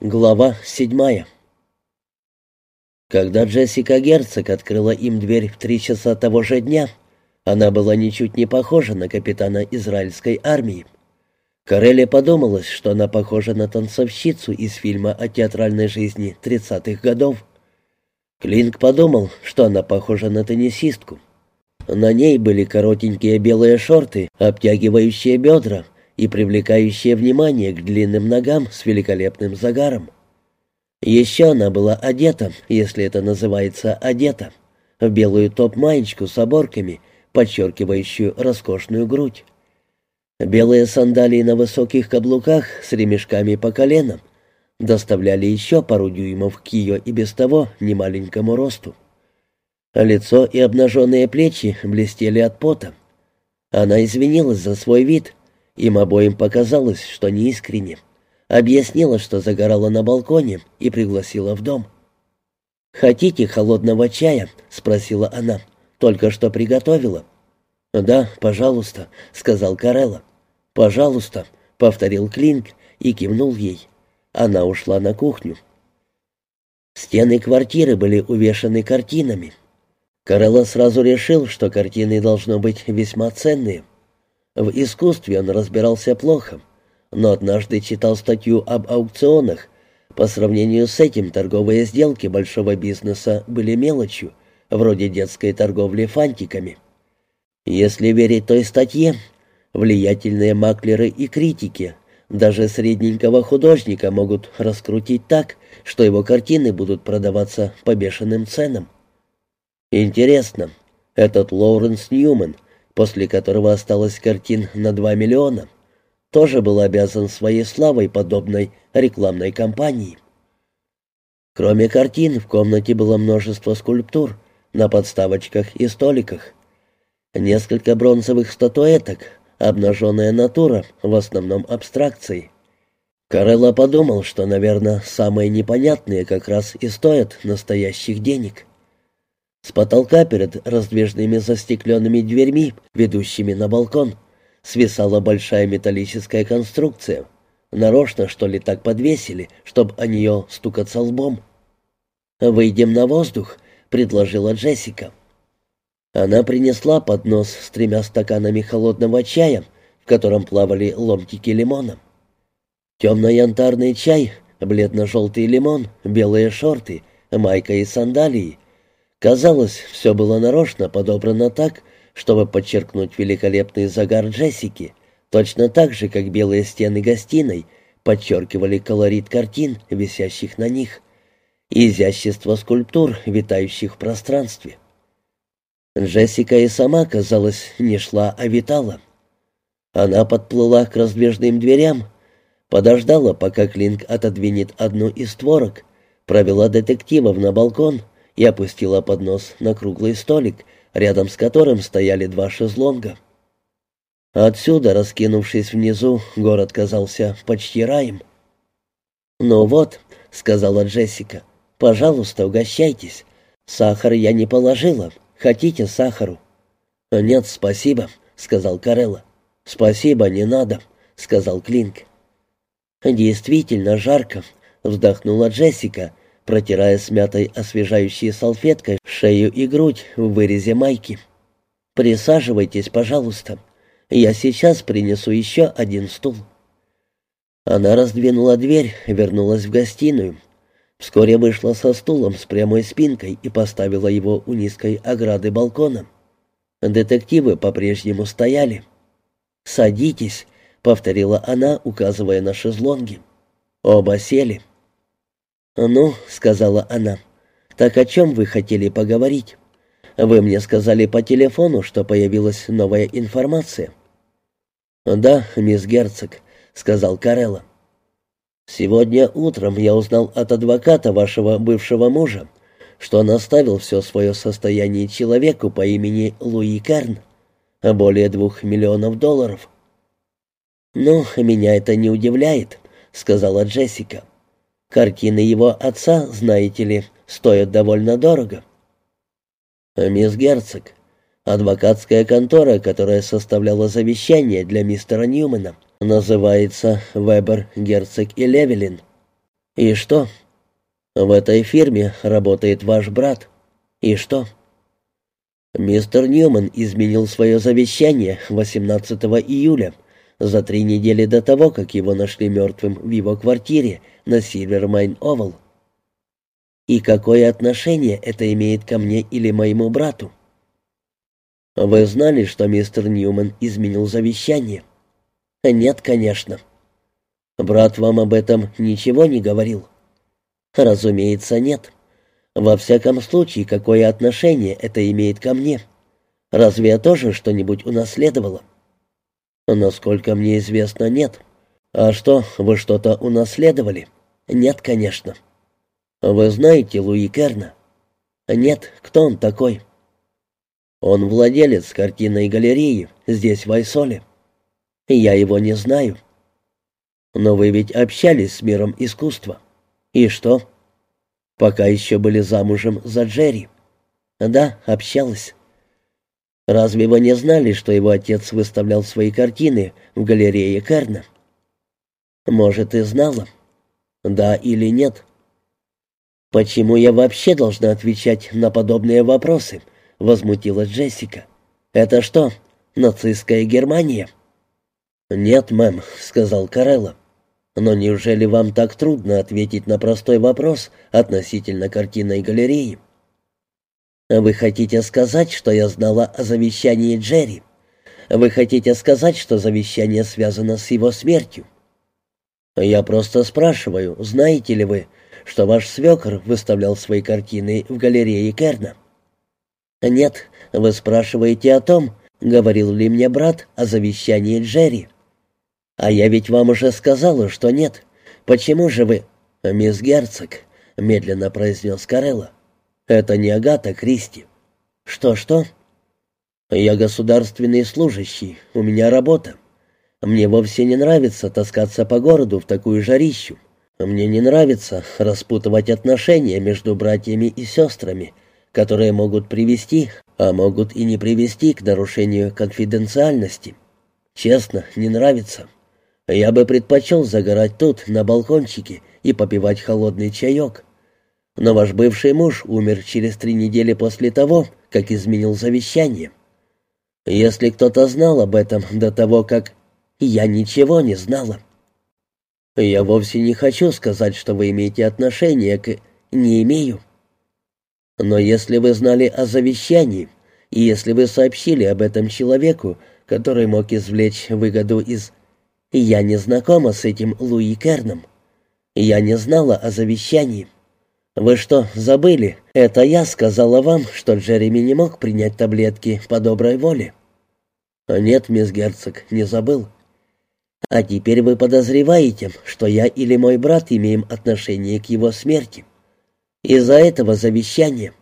Глава седьмая Когда Джессика Герцог открыла им дверь в три часа того же дня, она была ничуть не похожа на капитана израильской армии. Карелле подумалось, что она похожа на танцовщицу из фильма о театральной жизни тридцатых годов. Клинк подумал, что она похожа на теннисистку. На ней были коротенькие белые шорты, обтягивающие бедра, и привлекающее внимание к длинным ногам с великолепным загаром. Еще она была одета, если это называется одета, в белую топ-маечку с оборками, подчеркивающую роскошную грудь. Белые сандалии на высоких каблуках с ремешками по коленам доставляли еще пару дюймов к ее и без того немаленькому росту. Лицо и обнаженные плечи блестели от пота. Она извинилась за свой вид — им обоим показалось, что неискренне. Объяснила, что загорала на балконе и пригласила в дом. «Хотите холодного чая?» — спросила она. «Только что приготовила». «Да, пожалуйста», — сказал Карелла. «Пожалуйста», — повторил Клинк и кивнул ей. Она ушла на кухню. Стены квартиры были увешаны картинами. Карелла сразу решил, что картины должно быть весьма ценные. В искусстве он разбирался плохо, но однажды читал статью об аукционах. По сравнению с этим торговые сделки большого бизнеса были мелочью, вроде детской торговли фантиками. Если верить той статье, влиятельные маклеры и критики даже средненького художника могут раскрутить так, что его картины будут продаваться по бешеным ценам. Интересно, этот Лоуренс Ньюман после которого осталось картин на 2 миллиона, тоже был обязан своей славой подобной рекламной кампании. Кроме картин, в комнате было множество скульптур на подставочках и столиках. Несколько бронзовых статуэток, обнаженная натура, в основном абстракции. Карелла подумал, что, наверное, самые непонятные как раз и стоят настоящих денег. С потолка перед раздвижными застекленными дверьми, ведущими на балкон, свисала большая металлическая конструкция. Нарочно, что ли, так подвесили, чтобы о нее стукаться лбом. «Выйдем на воздух», — предложила Джессика. Она принесла поднос с тремя стаканами холодного чая, в котором плавали ломтики лимона. Темно-янтарный чай, бледно-желтый лимон, белые шорты, майка и сандалии — Казалось, все было нарочно подобрано так, чтобы подчеркнуть великолепный загар Джессики, точно так же, как белые стены гостиной подчеркивали колорит картин, висящих на них, и изящество скульптур, витающих в пространстве. Джессика и сама, казалось, не шла, а витала. Она подплыла к раздвижным дверям, подождала, пока Клинк отодвинет одну из створок, провела детективов на балкон — и опустила поднос на круглый столик, рядом с которым стояли два шезлонга. Отсюда, раскинувшись внизу, город казался почти раем. «Ну вот», — сказала Джессика, — «пожалуйста, угощайтесь. Сахар я не положила. Хотите сахару?» «Нет, спасибо», — сказал Карелла. «Спасибо, не надо», — сказал Клинк. «Действительно жарко», — вздохнула Джессика, — протирая смятой освежающей салфеткой шею и грудь в вырезе майки. «Присаживайтесь, пожалуйста. Я сейчас принесу еще один стул». Она раздвинула дверь, вернулась в гостиную. Вскоре вышла со стулом с прямой спинкой и поставила его у низкой ограды балкона. Детективы по-прежнему стояли. «Садитесь», — повторила она, указывая на шезлонги. Оба сели. «Ну», — сказала она, — «так о чем вы хотели поговорить? Вы мне сказали по телефону, что появилась новая информация». «Да, мисс Герцог», — сказал Карелла. «Сегодня утром я узнал от адвоката вашего бывшего мужа, что он оставил все свое состояние человеку по имени Луи Керн, более двух миллионов долларов». «Ну, меня это не удивляет», — сказала Джессика. Картины его отца, знаете ли, стоят довольно дорого. Мисс Герцог, адвокатская контора, которая составляла завещание для мистера Ньюмана, называется Вебер, Герцог и Левелин. «И что?» «В этой фирме работает ваш брат. И что?» Мистер Ньюман изменил свое завещание 18 июля, за три недели до того, как его нашли мертвым в его квартире на Сильвермайн-Овал. И какое отношение это имеет ко мне или моему брату? Вы знали, что мистер Ньюман изменил завещание? Нет, конечно. Брат вам об этом ничего не говорил? Разумеется, нет. Во всяком случае, какое отношение это имеет ко мне? Разве я тоже что-нибудь унаследовала? Насколько мне известно, нет. А что, вы что-то унаследовали? Нет, конечно. Вы знаете Луи Керна? Нет, кто он такой? Он владелец картинной галереи здесь, в Айсоле. Я его не знаю. Но вы ведь общались с миром искусства. И что? Пока еще были замужем за Джерри. Да, общалась. Разве вы не знали, что его отец выставлял свои картины в галерее Керна? Может, и знала. Да или нет? Почему я вообще должна отвечать на подобные вопросы? Возмутилась Джессика. Это что, нацистская Германия? Нет, мэм, сказал Карелла. Но неужели вам так трудно ответить на простой вопрос относительно картинной галереи? Вы хотите сказать, что я знала о завещании Джерри? Вы хотите сказать, что завещание связано с его смертью? Я просто спрашиваю, знаете ли вы, что ваш свекр выставлял свои картины в галерее Керна? Нет, вы спрашиваете о том, говорил ли мне брат о завещании Джерри. «А я ведь вам уже сказала, что нет. Почему же вы...» «Мисс Герцог», — медленно произнес Карелла. «Это не Агата Кристи». «Что-что?» «Я государственный служащий, у меня работа. Мне вовсе не нравится таскаться по городу в такую жарищу. Мне не нравится распутывать отношения между братьями и сестрами, которые могут привести, а могут и не привести к нарушению конфиденциальности. Честно, не нравится». Я бы предпочел загорать тут, на балкончике, и попивать холодный чаек. Но ваш бывший муж умер через три недели после того, как изменил завещание. Если кто-то знал об этом до того, как... Я ничего не знала. Я вовсе не хочу сказать, что вы имеете отношение к... Не имею. Но если вы знали о завещании, и если вы сообщили об этом человеку, который мог извлечь выгоду из я не знакома с этим Луи Керном. Я не знала о завещании. Вы что, забыли? Это я сказала вам, что Джереми не мог принять таблетки по доброй воле. Нет, мисс Герцог, не забыл. А теперь вы подозреваете, что я или мой брат имеем отношение к его смерти. Из-за этого завещания.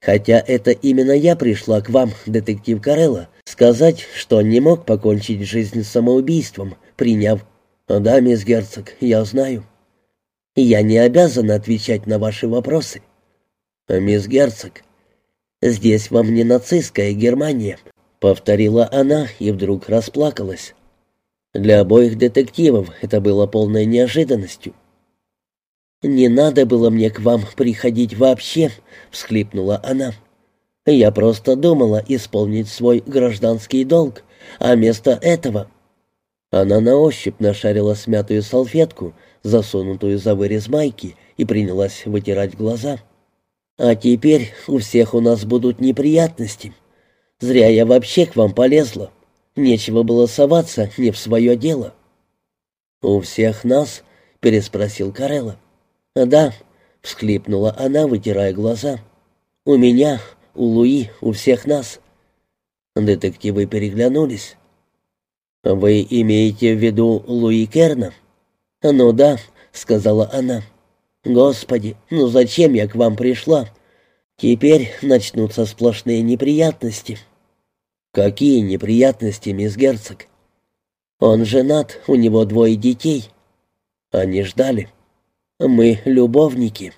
Хотя это именно я пришла к вам, детектив Карелла, сказать, что он не мог покончить жизнь самоубийством, приняв «Да, мисс Герцог, я знаю». «Я не обязана отвечать на ваши вопросы». «Мисс Герцог, здесь вам не нацистская Германия», — повторила она и вдруг расплакалась. Для обоих детективов это было полной неожиданностью. «Не надо было мне к вам приходить вообще», — всхлипнула она. «Я просто думала исполнить свой гражданский долг, а вместо этого...» Она на ощупь нашарила смятую салфетку, засунутую за вырез майки, и принялась вытирать глаза. «А теперь у всех у нас будут неприятности. Зря я вообще к вам полезла. Нечего было соваться не в свое дело». «У всех нас?» — переспросил Карелла. «Да», — всхлипнула она, вытирая глаза. «У меня, у Луи, у всех нас». Детективы переглянулись. «Вы имеете в виду Луи Керна?» «Ну да», — сказала она. «Господи, ну зачем я к вам пришла? Теперь начнутся сплошные неприятности». «Какие неприятности, мисс Герцог?» «Он женат, у него двое детей». Они ждали. «Мы любовники».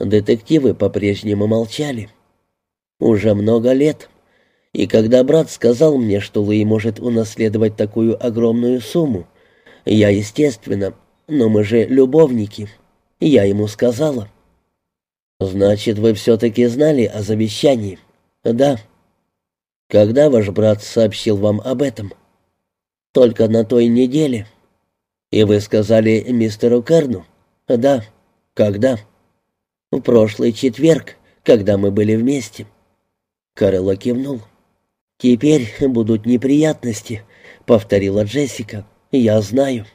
Детективы по-прежнему молчали. «Уже много лет», и когда брат сказал мне, что Луи может унаследовать такую огромную сумму, я, естественно, но мы же любовники. Я ему сказала». «Значит, вы все-таки знали о завещании?» «Да». «Когда ваш брат сообщил вам об этом?» «Только на той неделе». «И вы сказали мистеру Керну?» «Да». «Когда?» «В прошлый четверг, когда мы были вместе». Карелла кивнул. «Теперь будут неприятности», — повторила Джессика. «Я знаю».